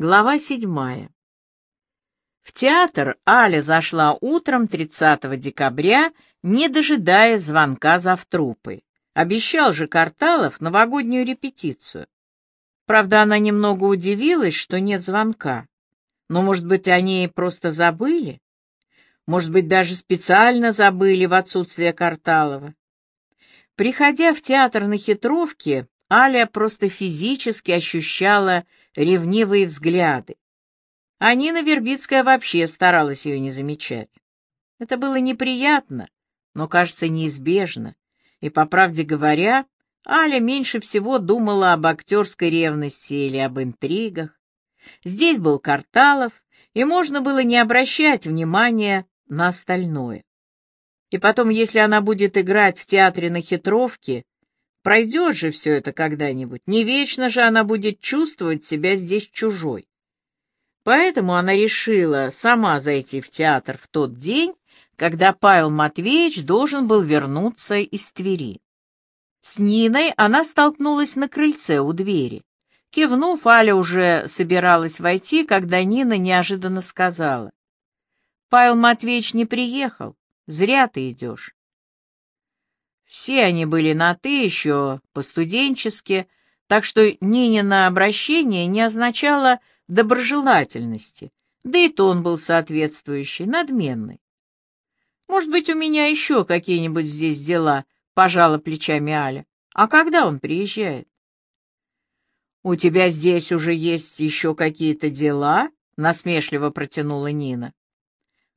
Глава седьмая. В театр Аля зашла утром 30 декабря, не дожидая звонка завтрупы. Обещал же Карталов новогоднюю репетицию. Правда, она немного удивилась, что нет звонка. Но, может быть, они просто забыли? Может быть, даже специально забыли в отсутствие Карталова? Приходя в театр на хитровке, Аля просто физически ощущала ревнивые взгляды. А Нина Вербицкая вообще старалась ее не замечать. Это было неприятно, но, кажется, неизбежно. И, по правде говоря, Аля меньше всего думала об актерской ревности или об интригах. Здесь был Карталов, и можно было не обращать внимания на остальное. И потом, если она будет играть в театре на хитровке, Пройдет же все это когда-нибудь. Не вечно же она будет чувствовать себя здесь чужой. Поэтому она решила сама зайти в театр в тот день, когда Павел Матвеевич должен был вернуться из Твери. С Ниной она столкнулась на крыльце у двери. Кивнув, Аля уже собиралась войти, когда Нина неожиданно сказала. «Павел Матвеевич не приехал. Зря ты идешь. Все они были на «ты» еще по-студенчески, так что Нинина обращение не означало доброжелательности, да и тон был соответствующий, надменный. «Может быть, у меня еще какие-нибудь здесь дела?» — пожала плечами Аля. «А когда он приезжает?» «У тебя здесь уже есть еще какие-то дела?» — насмешливо протянула Нина.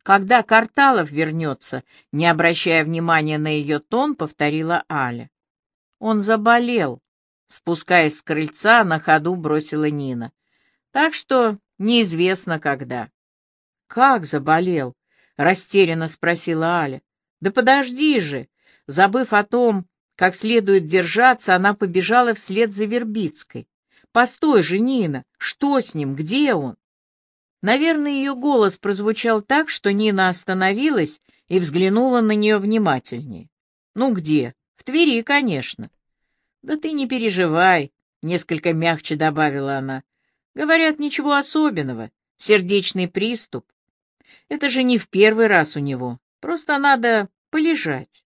Когда Карталов вернется, не обращая внимания на ее тон, повторила Аля. Он заболел. Спускаясь с крыльца, на ходу бросила Нина. Так что неизвестно когда. Как заболел? Растерянно спросила Аля. Да подожди же. Забыв о том, как следует держаться, она побежала вслед за Вербицкой. Постой же, Нина, что с ним, где он? Наверное, ее голос прозвучал так, что Нина остановилась и взглянула на нее внимательнее. «Ну где? В Твери, конечно». «Да ты не переживай», — несколько мягче добавила она. «Говорят, ничего особенного. Сердечный приступ. Это же не в первый раз у него. Просто надо полежать».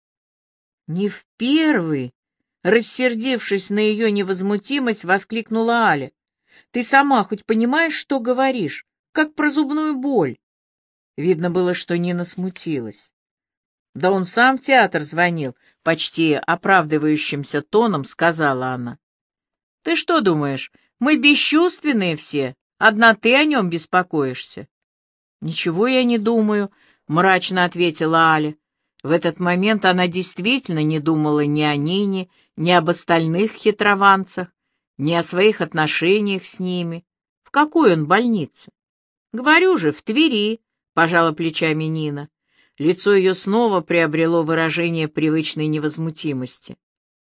«Не в первый?» Рассердившись на ее невозмутимость, воскликнула Аля. «Ты сама хоть понимаешь, что говоришь? Как про зубную боль. Видно было, что Нина смутилась. Да он сам в театр звонил, почти оправдывающимся тоном сказала она. Ты что думаешь, мы бесчувственные все, одна ты о нем беспокоишься? Ничего я не думаю, мрачно ответила Аля. В этот момент она действительно не думала ни о Нине, ни об остальных хитрованцах, ни о своих отношениях с ними. В какой он больнице? «Говорю же, в Твери», — пожала плечами Нина. Лицо ее снова приобрело выражение привычной невозмутимости.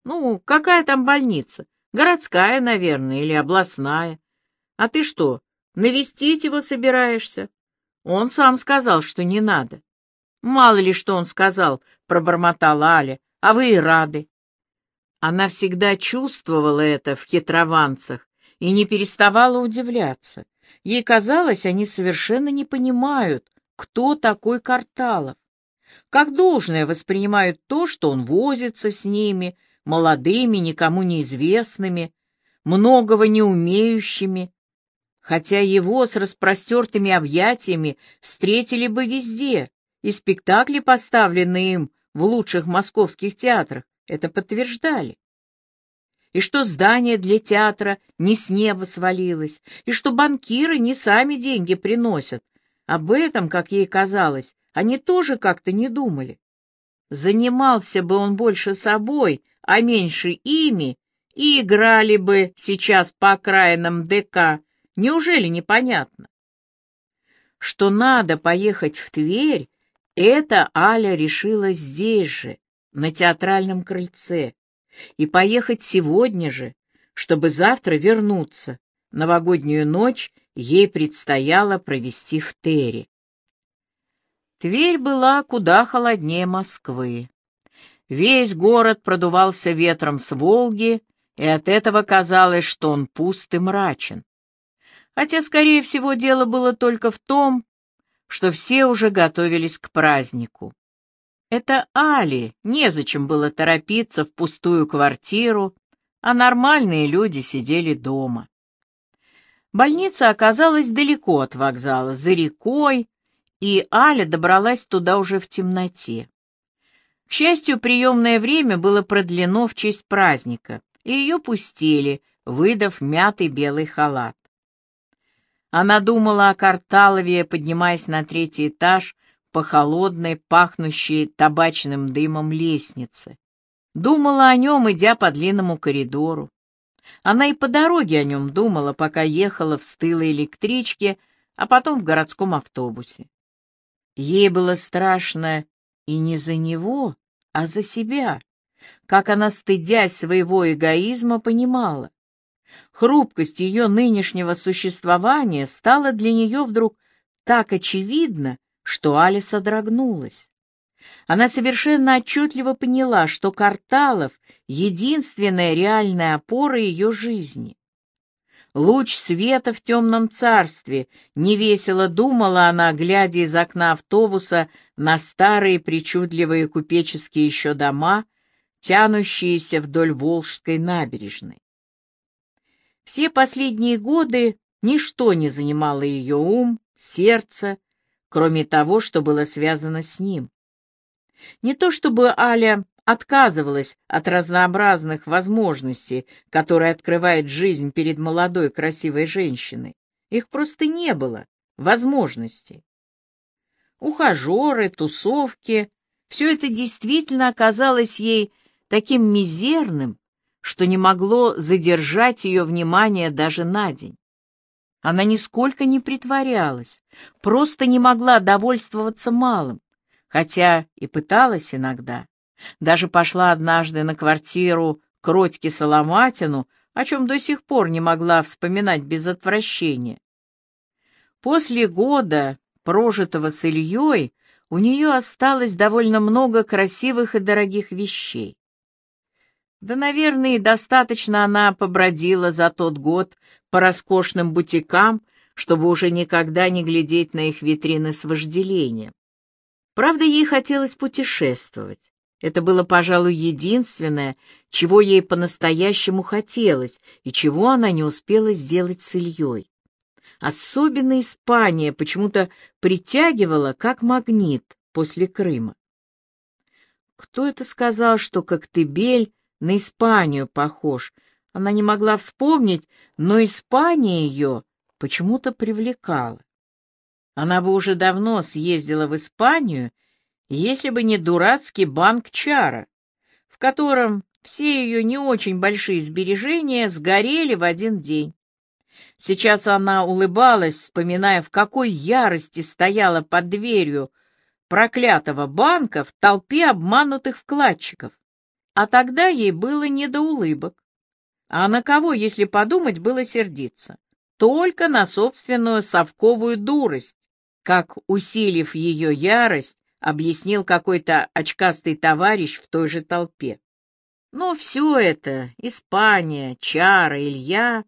«Ну, какая там больница? Городская, наверное, или областная. А ты что, навестить его собираешься?» Он сам сказал, что не надо. «Мало ли, что он сказал», — пробормотала Аля, — «а вы и рады». Она всегда чувствовала это в хитрованцах и не переставала удивляться. Ей казалось, они совершенно не понимают, кто такой Карталов. Как должное воспринимают то, что он возится с ними, молодыми, никому неизвестными, многого не умеющими, хотя его с распростертыми объятиями встретили бы везде, и спектакли, поставленные им в лучших московских театрах, это подтверждали и что здание для театра не с неба свалилось, и что банкиры не сами деньги приносят. Об этом, как ей казалось, они тоже как-то не думали. Занимался бы он больше собой, а меньше ими, и играли бы сейчас по окраинам ДК. Неужели непонятно? Что надо поехать в Тверь, это Аля решила здесь же, на театральном крыльце и поехать сегодня же, чтобы завтра вернуться. Новогоднюю ночь ей предстояло провести в Тере. Тверь была куда холоднее Москвы. Весь город продувался ветром с Волги, и от этого казалось, что он пуст и мрачен. хотя, скорее всего, дело было только в том, что все уже готовились к празднику. Это Али, незачем было торопиться в пустую квартиру, а нормальные люди сидели дома. Больница оказалась далеко от вокзала, за рекой, и Аля добралась туда уже в темноте. К счастью, приемное время было продлено в честь праздника, и ее пустили, выдав мятый белый халат. Она думала о Карталове, поднимаясь на третий этаж по холодной, пахнущей табачным дымом лестнице. Думала о нем, идя по длинному коридору. Она и по дороге о нем думала, пока ехала в стылой электричке, а потом в городском автобусе. Ей было страшно и не за него, а за себя, как она, стыдясь своего эгоизма, понимала. Хрупкость ее нынешнего существования стала для нее вдруг так очевидна, что Алиса содрогнулась. Она совершенно отчетливо поняла, что Карталов — единственная реальная опора ее жизни. Луч света в темном царстве, невесело думала она, глядя из окна автобуса на старые причудливые купеческие еще дома, тянущиеся вдоль Волжской набережной. Все последние годы ничто не занимало ее ум, сердце, кроме того, что было связано с ним. Не то чтобы Аля отказывалась от разнообразных возможностей, которые открывает жизнь перед молодой красивой женщиной. Их просто не было, возможностей. Ухажеры, тусовки — все это действительно оказалось ей таким мизерным, что не могло задержать ее внимание даже на день. Она нисколько не притворялась, просто не могла довольствоваться малым, хотя и пыталась иногда. Даже пошла однажды на квартиру к Родьке Соломатину, о чем до сих пор не могла вспоминать без отвращения. После года, прожитого с Ильей, у нее осталось довольно много красивых и дорогих вещей. Да, наверное, достаточно она побродила за тот год по роскошным бутикам, чтобы уже никогда не глядеть на их витрины с вожделением. Правда, ей хотелось путешествовать. Это было, пожалуй, единственное, чего ей по-настоящему хотелось и чего она не успела сделать с Ильей. Особенно Испания почему-то притягивала, как магнит после Крыма. Кто это сказал, что Коктебель на Испанию похож? Она не могла вспомнить, но Испания ее почему-то привлекала. Она бы уже давно съездила в Испанию если бы не дурацкий банк Чара, в котором все ее не очень большие сбережения сгорели в один день. Сейчас она улыбалась, вспоминая, в какой ярости стояла под дверью проклятого банка в толпе обманутых вкладчиков. А тогда ей было не до улыбок. А на кого, если подумать, было сердиться? Только на собственную совковую дурость, как, усилив ее ярость, объяснил какой-то очкастый товарищ в той же толпе. Но все это, Испания, Чара, Илья,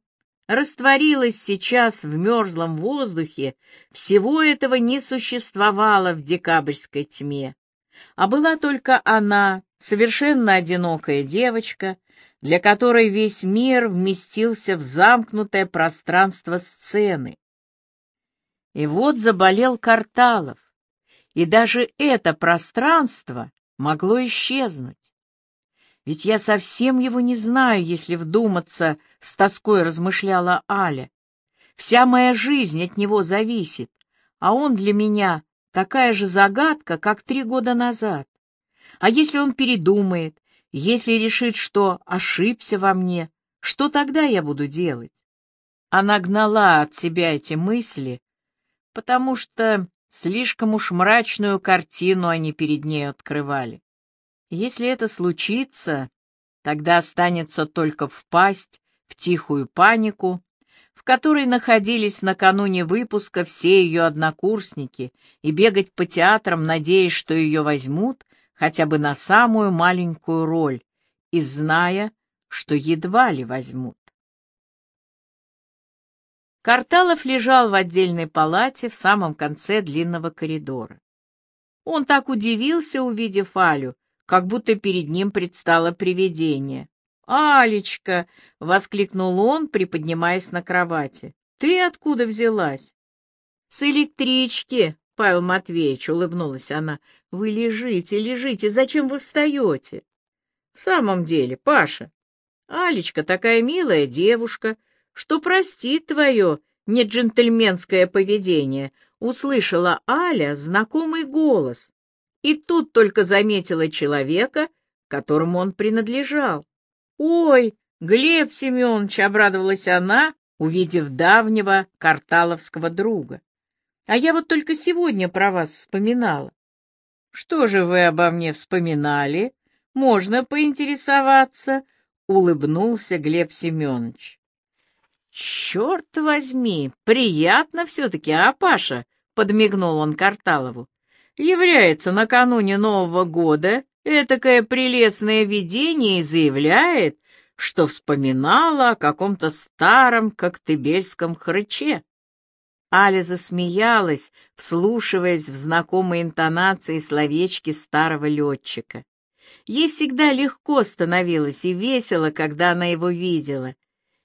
растворилось сейчас в мерзлом воздухе, всего этого не существовало в декабрьской тьме. А была только она, совершенно одинокая девочка, для которой весь мир вместился в замкнутое пространство сцены. И вот заболел Карталов и даже это пространство могло исчезнуть. Ведь я совсем его не знаю, если вдуматься, с тоской размышляла Аля. Вся моя жизнь от него зависит, а он для меня такая же загадка, как три года назад. А если он передумает, если решит, что ошибся во мне, что тогда я буду делать? Она гнала от себя эти мысли, потому что Слишком уж мрачную картину они перед ней открывали. Если это случится, тогда останется только впасть в тихую панику, в которой находились накануне выпуска все ее однокурсники, и бегать по театрам, надеясь, что ее возьмут хотя бы на самую маленькую роль, и зная, что едва ли возьмут. Карталов лежал в отдельной палате в самом конце длинного коридора. Он так удивился, увидев Алю, как будто перед ним предстало привидение. «Алечка!» — воскликнул он, приподнимаясь на кровати. «Ты откуда взялась?» «С электрички!» — Павел Матвеевич улыбнулась она. «Вы лежите, лежите, зачем вы встаете?» «В самом деле, Паша, Алечка такая милая девушка, что простит твое неджентльменское поведение», — услышала Аля знакомый голос. И тут только заметила человека, которому он принадлежал. «Ой, Глеб Семенович!» — обрадовалась она, увидев давнего карталовского друга. «А я вот только сегодня про вас вспоминала». «Что же вы обо мне вспоминали? Можно поинтересоваться?» — улыбнулся Глеб Семенович. «Черт возьми, приятно все-таки, а, Паша?» — подмигнул он Карталову. «Является накануне Нового года этакое прелестное видение и заявляет, что вспоминала о каком-то старом коктебельском хрыче». Аля засмеялась, вслушиваясь в знакомые интонации словечки старого летчика. Ей всегда легко становилось и весело, когда она его видела,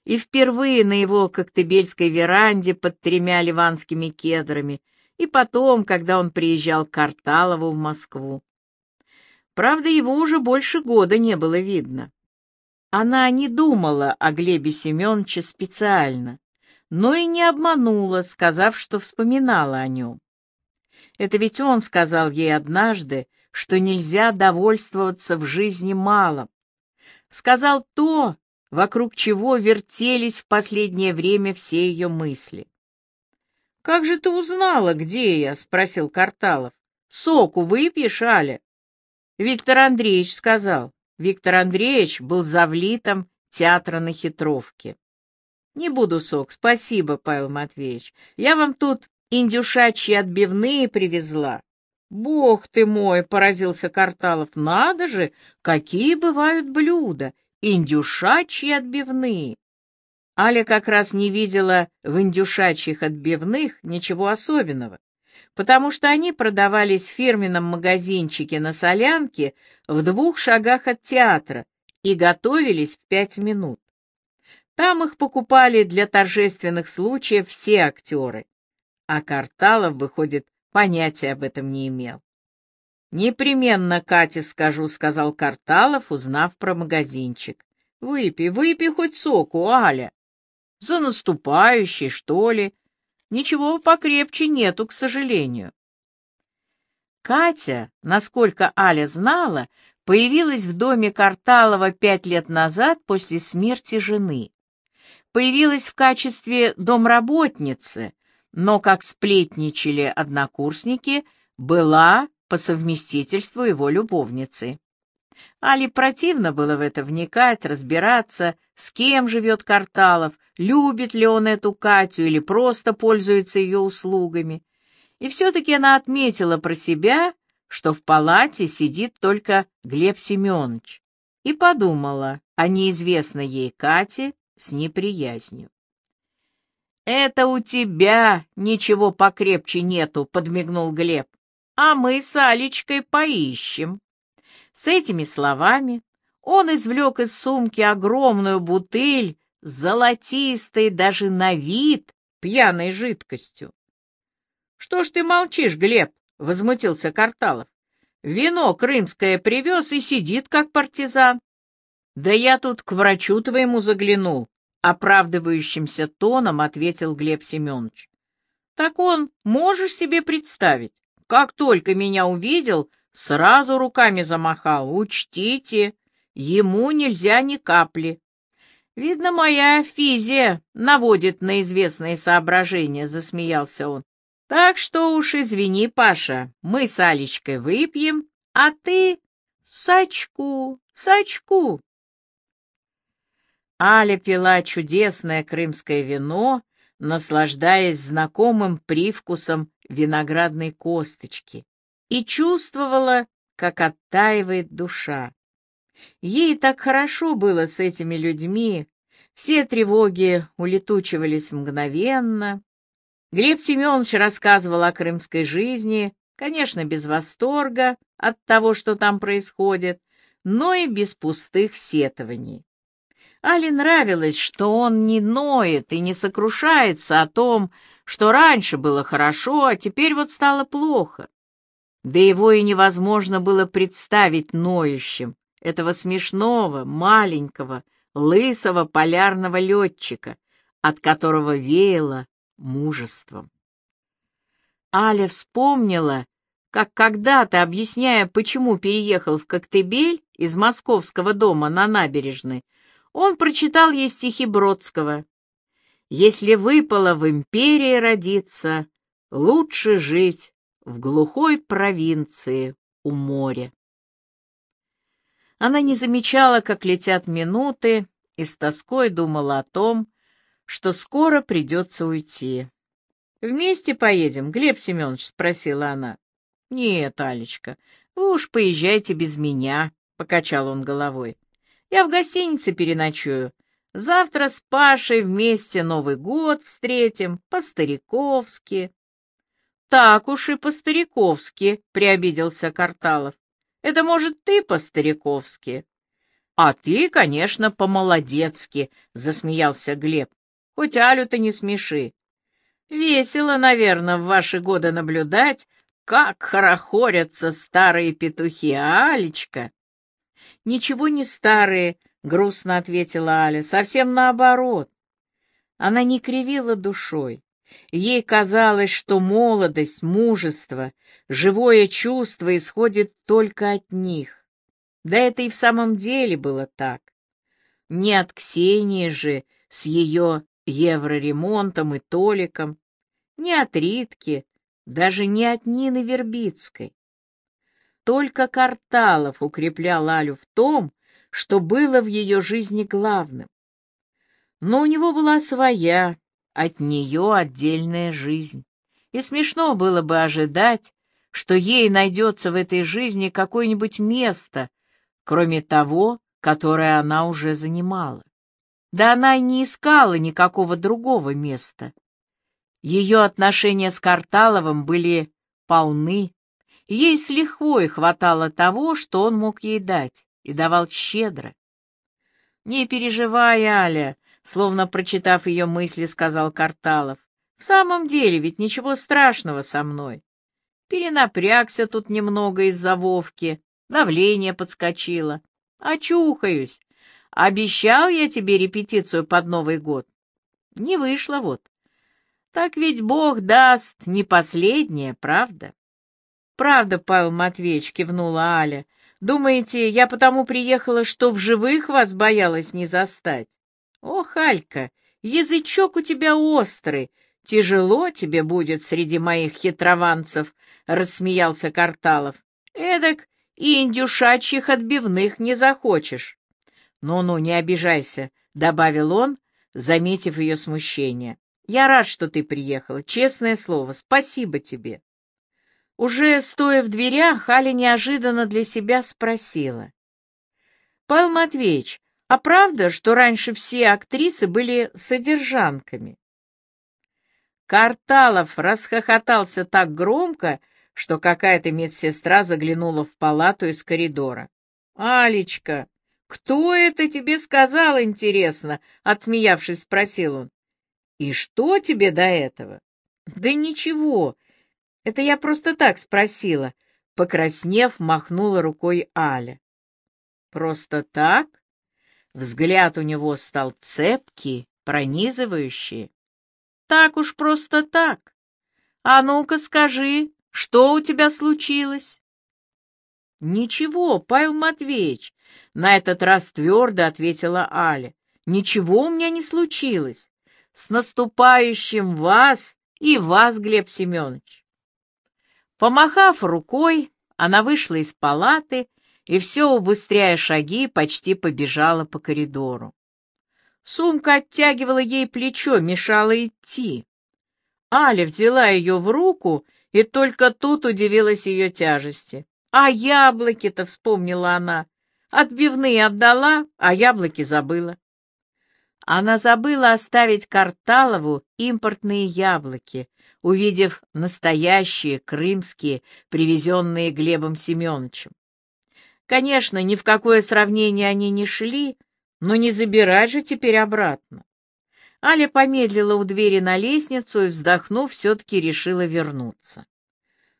и впервые на его коктебельской веранде под тремя ливанскими кедрами, и потом, когда он приезжал к Карталову в Москву. Правда, его уже больше года не было видно. Она не думала о Глебе Семеновиче специально, но и не обманула, сказав, что вспоминала о нем. Это ведь он сказал ей однажды, что нельзя довольствоваться в жизни малым. Сказал то, вокруг чего вертелись в последнее время все ее мысли. «Как же ты узнала, где я?» — спросил Карталов. «Соку выпьешь, Аля?» Виктор Андреевич сказал. Виктор Андреевич был завлитом театра на хитровке. «Не буду сок, спасибо, Павел Матвеевич. Я вам тут индюшачьи отбивные привезла». «Бог ты мой!» — поразился Карталов. «Надо же, какие бывают блюда! Индюшачьи отбивные. Аля как раз не видела в индюшачьих отбивных ничего особенного, потому что они продавались в фирменном магазинчике на Солянке в двух шагах от театра и готовились в пять минут. Там их покупали для торжественных случаев все актеры, а Карталов, выходит, понятия об этом не имел. «Непременно Кате скажу», — сказал Карталов, узнав про магазинчик. «Выпей, выпей хоть соку, Аля». «За наступающий, что ли? Ничего покрепче нету, к сожалению». Катя, насколько Аля знала, появилась в доме Карталова пять лет назад после смерти жены. Появилась в качестве домработницы, но, как сплетничали однокурсники, была по совместительству его любовницы. Али противно было в это вникать, разбираться, с кем живет Карталов, любит ли он эту Катю или просто пользуется ее услугами. И все-таки она отметила про себя, что в палате сидит только Глеб Семенович, и подумала о неизвестной ей Кате с неприязнью. «Это у тебя ничего покрепче нету», — подмигнул Глеб а мы с Алечкой поищем». С этими словами он извлек из сумки огромную бутыль с золотистой даже на вид пьяной жидкостью. «Что ж ты молчишь, Глеб?» — возмутился Карталов. «Вино крымское привез и сидит, как партизан». «Да я тут к врачу твоему заглянул», — оправдывающимся тоном ответил Глеб Семенович. «Так он, можешь себе представить, как только меня увидел, сразу руками замахал. Учтите, ему нельзя ни капли. Видно, моя физия наводит на известные соображения, засмеялся он. Так что уж извини, Паша, мы с Алечкой выпьем, а ты сачку, сачку. Аля пила чудесное крымское вино, наслаждаясь знакомым привкусом виноградной косточки, и чувствовала, как оттаивает душа. Ей так хорошо было с этими людьми, Все тревоги улетучивались мгновенно. Глеб Семенович рассказывал о крымской жизни, конечно, без восторга от того, что там происходит, но и без пустых сетований. Али нравилось, что он не ноет и не сокрушается о том, что раньше было хорошо, а теперь вот стало плохо. Да его и невозможно было представить ноющим, этого смешного, маленького, лысого полярного летчика, от которого веяло мужеством. Аля вспомнила, как когда-то, объясняя, почему переехал в Коктебель из московского дома на набережной, он прочитал ей стихи Бродского. «Если выпало в империи родиться, лучше жить в глухой провинции у моря». Она не замечала, как летят минуты, и с тоской думала о том, что скоро придется уйти. «Вместе поедем, Глеб Семенович?» — спросила она. «Нет, Алечка, вы уж поезжайте без меня», — покачал он головой. Я в гостинице переночую. Завтра с Пашей вместе Новый год встретим, по-стариковски. — Так уж и по-стариковски, — приобиделся Карталов. — Это, может, ты по-стариковски? — А ты, конечно, по-молодецки, — засмеялся Глеб. — Хоть Алю-то не смеши. Весело, наверное, в ваши годы наблюдать, как хорохорятся старые петухи, Алечка? «Ничего не старые», — грустно ответила Аля, — «совсем наоборот». Она не кривила душой. Ей казалось, что молодость, мужество, живое чувство исходит только от них. Да это и в самом деле было так. Не от Ксении же с ее евроремонтом и Толиком, не от Ритки, даже не от Нины Вербицкой. Только Карталов укреплял Алю в том, что было в ее жизни главным. Но у него была своя, от нее отдельная жизнь. И смешно было бы ожидать, что ей найдется в этой жизни какое-нибудь место, кроме того, которое она уже занимала. Да она и не искала никакого другого места. Ее отношения с Карталовым были полны, Ей с лихвой хватало того, что он мог ей дать, и давал щедро. «Не переживай, Аля», — словно прочитав ее мысли, сказал Карталов. «В самом деле ведь ничего страшного со мной. Перенапрягся тут немного из-за Вовки, давление подскочило. Очухаюсь. Обещал я тебе репетицию под Новый год. Не вышло вот. Так ведь Бог даст не последнее, правда?» «Правда, Павел Матвеевич», — кивнула Аля. «Думаете, я потому приехала, что в живых вас боялась не застать? Ох, Алька, язычок у тебя острый, тяжело тебе будет среди моих хитрованцев», — рассмеялся Карталов. «Эдак и индюшачьих отбивных не захочешь». «Ну-ну, не обижайся», — добавил он, заметив ее смущение. «Я рад, что ты приехала, честное слово, спасибо тебе». Уже стоя в дверях, Аля неожиданно для себя спросила. «Павел Матвеевич, а правда, что раньше все актрисы были содержанками?» Карталов расхохотался так громко, что какая-то медсестра заглянула в палату из коридора. «Алечка, кто это тебе сказал, интересно?» — отсмеявшись, спросил он. «И что тебе до этого?» «Да ничего, это я просто так спросила. Покраснев, махнула рукой Аля. Просто так? Взгляд у него стал цепкий, пронизывающий. Так уж просто так. А ну-ка скажи, что у тебя случилось? Ничего, Павел Матвеевич, на этот раз твердо ответила Аля. Ничего у меня не случилось. С наступающим вас и вас, Глеб Семенович. Помахав рукой, она вышла из палаты и, все убыстряя шаги, почти побежала по коридору. Сумка оттягивала ей плечо, мешала идти. Аля взяла ее в руку и только тут удивилась ее тяжести. «А яблоки-то!» — вспомнила она. «Отбивные отдала, а яблоки забыла». Она забыла оставить Карталову импортные яблоки, увидев настоящие крымские, привезенные Глебом Семеновичем. Конечно, ни в какое сравнение они не шли, но не забирать же теперь обратно. Аля помедлила у двери на лестницу и, вздохнув, все-таки решила вернуться.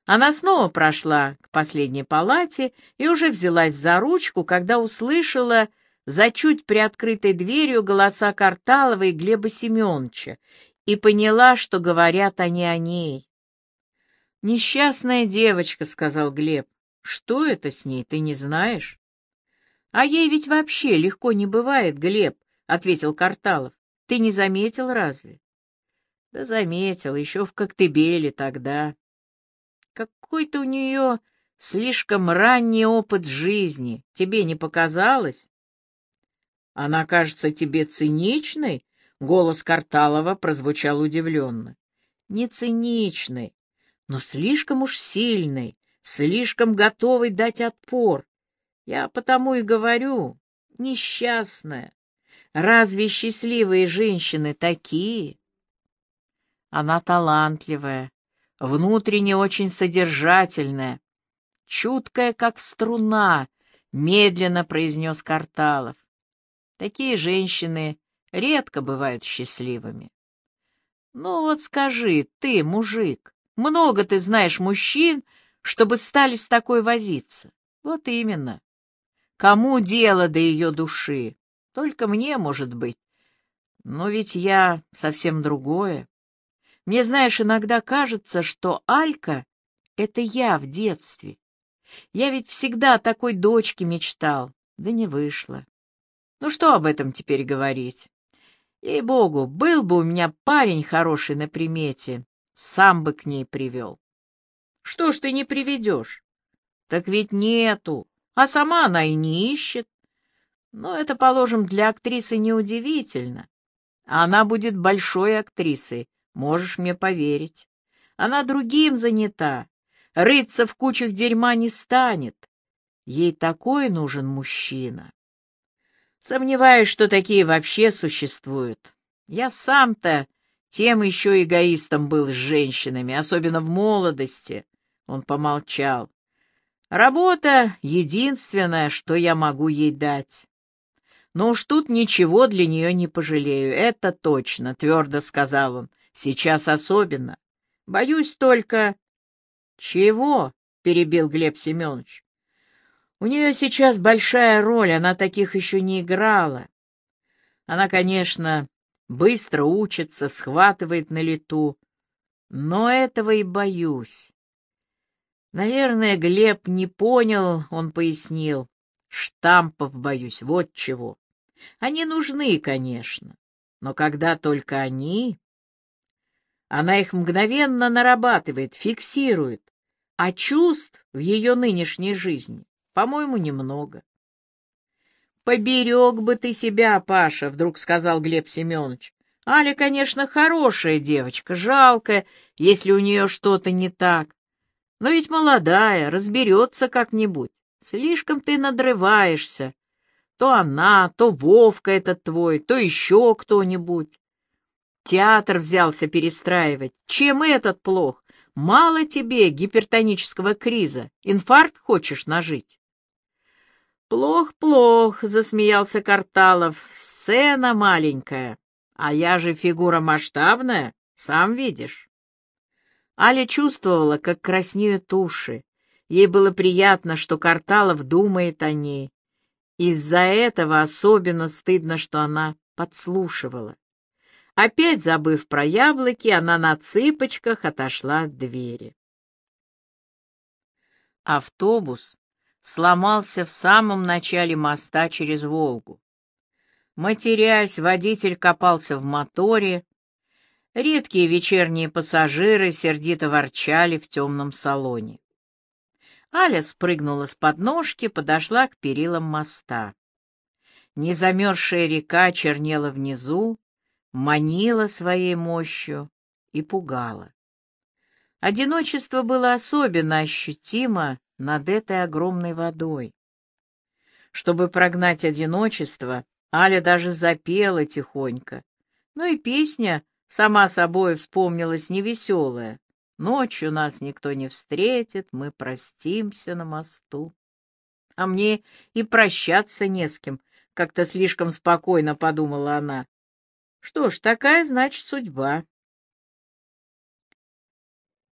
Она снова прошла к последней палате и уже взялась за ручку, когда услышала за чуть приоткрытой дверью голоса Карталова и Глеба Семеновича и поняла, что говорят они о ней. «Несчастная девочка», — сказал Глеб. «Что это с ней, ты не знаешь?» «А ей ведь вообще легко не бывает, Глеб», — ответил Карталов. «Ты не заметил разве?» «Да заметил, еще в Коктебеле тогда». Какой-то у нее слишком ранний опыт жизни. Тебе не показалось? Она кажется тебе циничной? Голос Карталова прозвучал удивленно. Не циничной, но слишком уж сильной, слишком готовой дать отпор. Я потому и говорю, несчастная. Разве счастливые женщины такие? Она талантливая, внутренне очень содержательная, чуткая, как струна, медленно произнес Карталов. Такие женщины редко бывают счастливыми. Ну вот скажи, ты, мужик, много ты знаешь мужчин, чтобы стали с такой возиться? Вот именно. Кому дело до ее души? Только мне, может быть. Но ведь я совсем другое. Мне, знаешь, иногда кажется, что Алька — это я в детстве. Я ведь всегда о такой дочке мечтал, да не вышло. Ну что об этом теперь говорить? Ей-богу, был бы у меня парень хороший на примете, сам бы к ней привел. Что ж ты не приведешь? Так ведь нету, а сама она и не ищет. Но это, положим, для актрисы неудивительно. Она будет большой актрисой, Можешь мне поверить. Она другим занята. Рыться в кучах дерьма не станет. Ей такой нужен мужчина. Сомневаюсь, что такие вообще существуют. Я сам-то тем еще эгоистом был с женщинами, особенно в молодости. Он помолчал. Работа — единственное, что я могу ей дать. Но уж тут ничего для нее не пожалею, это точно, — твердо сказал он. Сейчас особенно. Боюсь только... — Чего? — перебил Глеб Семенович. — У нее сейчас большая роль, она таких еще не играла. Она, конечно, быстро учится, схватывает на лету, но этого и боюсь. Наверное, Глеб не понял, он пояснил. Штампов боюсь, вот чего. Они нужны, конечно, но когда только они... Она их мгновенно нарабатывает, фиксирует, а чувств в ее нынешней жизни, по-моему, немного. «Поберег бы ты себя, Паша», — вдруг сказал Глеб Семенович. «Аля, конечно, хорошая девочка, жалкая, если у нее что-то не так. Но ведь молодая, разберется как-нибудь. Слишком ты надрываешься. То она, то Вовка этот твой, то еще кто-нибудь. Театр взялся перестраивать. Чем этот плох? Мало тебе гипертонического криза. Инфаркт хочешь нажить? Плох, плох, засмеялся Карталов. Сцена маленькая. А я же фигура масштабная, сам видишь. Аля чувствовала, как краснеют уши. Ей было приятно, что Карталов думает о ней. Из-за этого особенно стыдно, что она подслушивала. Опять забыв про яблоки, она на цыпочках отошла от двери. Автобус сломался в самом начале моста через Волгу. Матерясь, водитель копался в моторе. Редкие вечерние пассажиры сердито ворчали в темном салоне. Аля спрыгнула с подножки, подошла к перилам моста. Незамерзшая река чернела внизу, манила своей мощью и пугала. Одиночество было особенно ощутимо над этой огромной водой. Чтобы прогнать одиночество, Аля даже запела тихонько. Ну и песня сама собой вспомнилась невеселая. Ночью нас никто не встретит, мы простимся на мосту. А мне и прощаться не с кем, как-то слишком спокойно подумала она. Что ж, такая, значит, судьба.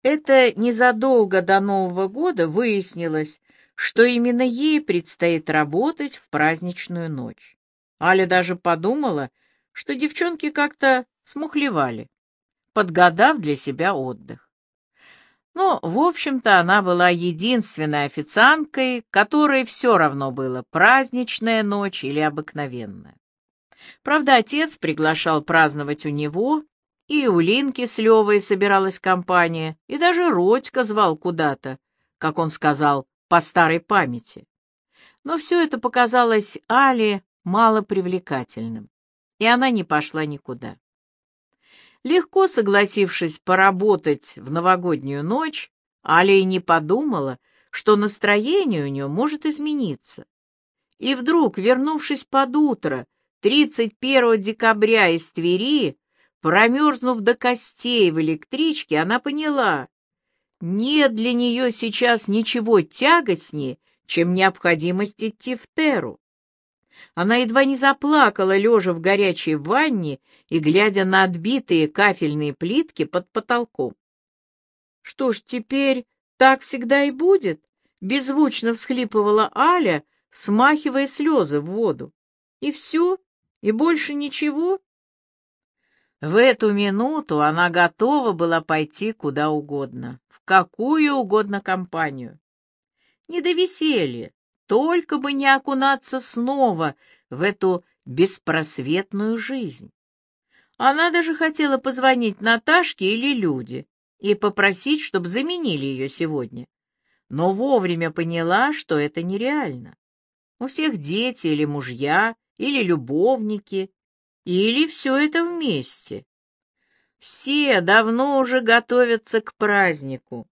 Это незадолго до Нового года выяснилось, что именно ей предстоит работать в праздничную ночь. Аля даже подумала, что девчонки как-то смухлевали, подгадав для себя отдых. Но, в общем-то, она была единственной официанткой, которой все равно было, праздничная ночь или обыкновенная. Правда, отец приглашал праздновать у него, и у Линки с Левой собиралась компания, и даже Родька звал куда-то, как он сказал, по старой памяти. Но все это показалось Але мало привлекательным, и она не пошла никуда. Легко согласившись поработать в новогоднюю ночь, Аля и не подумала, что настроение у нее может измениться. И вдруг, вернувшись под утро, 31 декабря из Твери, промерзнув до костей в электричке, она поняла, нет для нее сейчас ничего тягостнее, чем необходимость идти в Теру. Она едва не заплакала, лежа в горячей ванне и глядя на отбитые кафельные плитки под потолком. Что ж, теперь так всегда и будет, беззвучно всхлипывала Аля, смахивая слезы в воду. И все, и больше ничего. В эту минуту она готова была пойти куда угодно, в какую угодно компанию. Не до веселья, только бы не окунаться снова в эту беспросветную жизнь. Она даже хотела позвонить Наташке или Люде и попросить, чтобы заменили ее сегодня, но вовремя поняла, что это нереально. У всех дети или мужья, или любовники, или все это вместе. Все давно уже готовятся к празднику,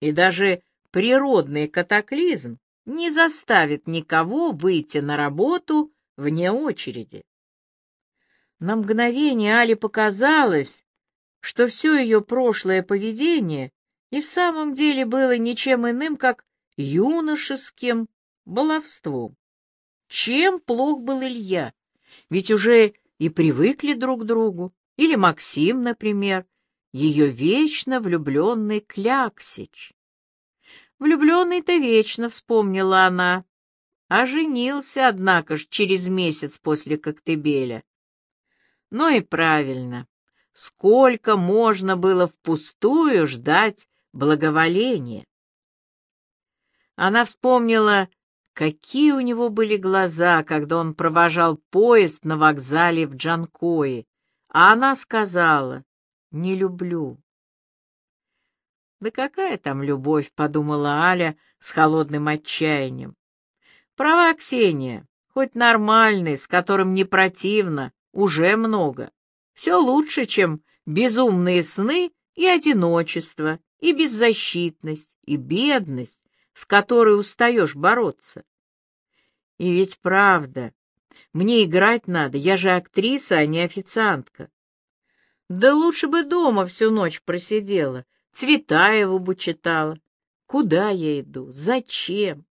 и даже природный катаклизм не заставит никого выйти на работу вне очереди. На мгновение Али показалось, что все ее прошлое поведение и в самом деле было ничем иным, как юношеским баловством. Чем плох был Илья? Ведь уже и привыкли друг к другу. Или Максим, например, ее вечно влюбленный Кляксич. Влюбленный-то вечно, вспомнила она. А женился, однако ж, через месяц после Коктебеля. Ну и правильно. Сколько можно было впустую ждать благоволения? Она вспомнила, какие у него были глаза, когда он провожал поезд на вокзале в Джанкое, а она сказала «не люблю». «Да какая там любовь?» — подумала Аля с холодным отчаянием. «Права, Ксения, хоть нормальный, с которым не противно, уже много. Все лучше, чем безумные сны и одиночество, и беззащитность, и бедность, с которой устаешь бороться. И ведь правда, мне играть надо, я же актриса, а не официантка. Да лучше бы дома всю ночь просидела, Цветаеву бы читала. Куда я иду? Зачем?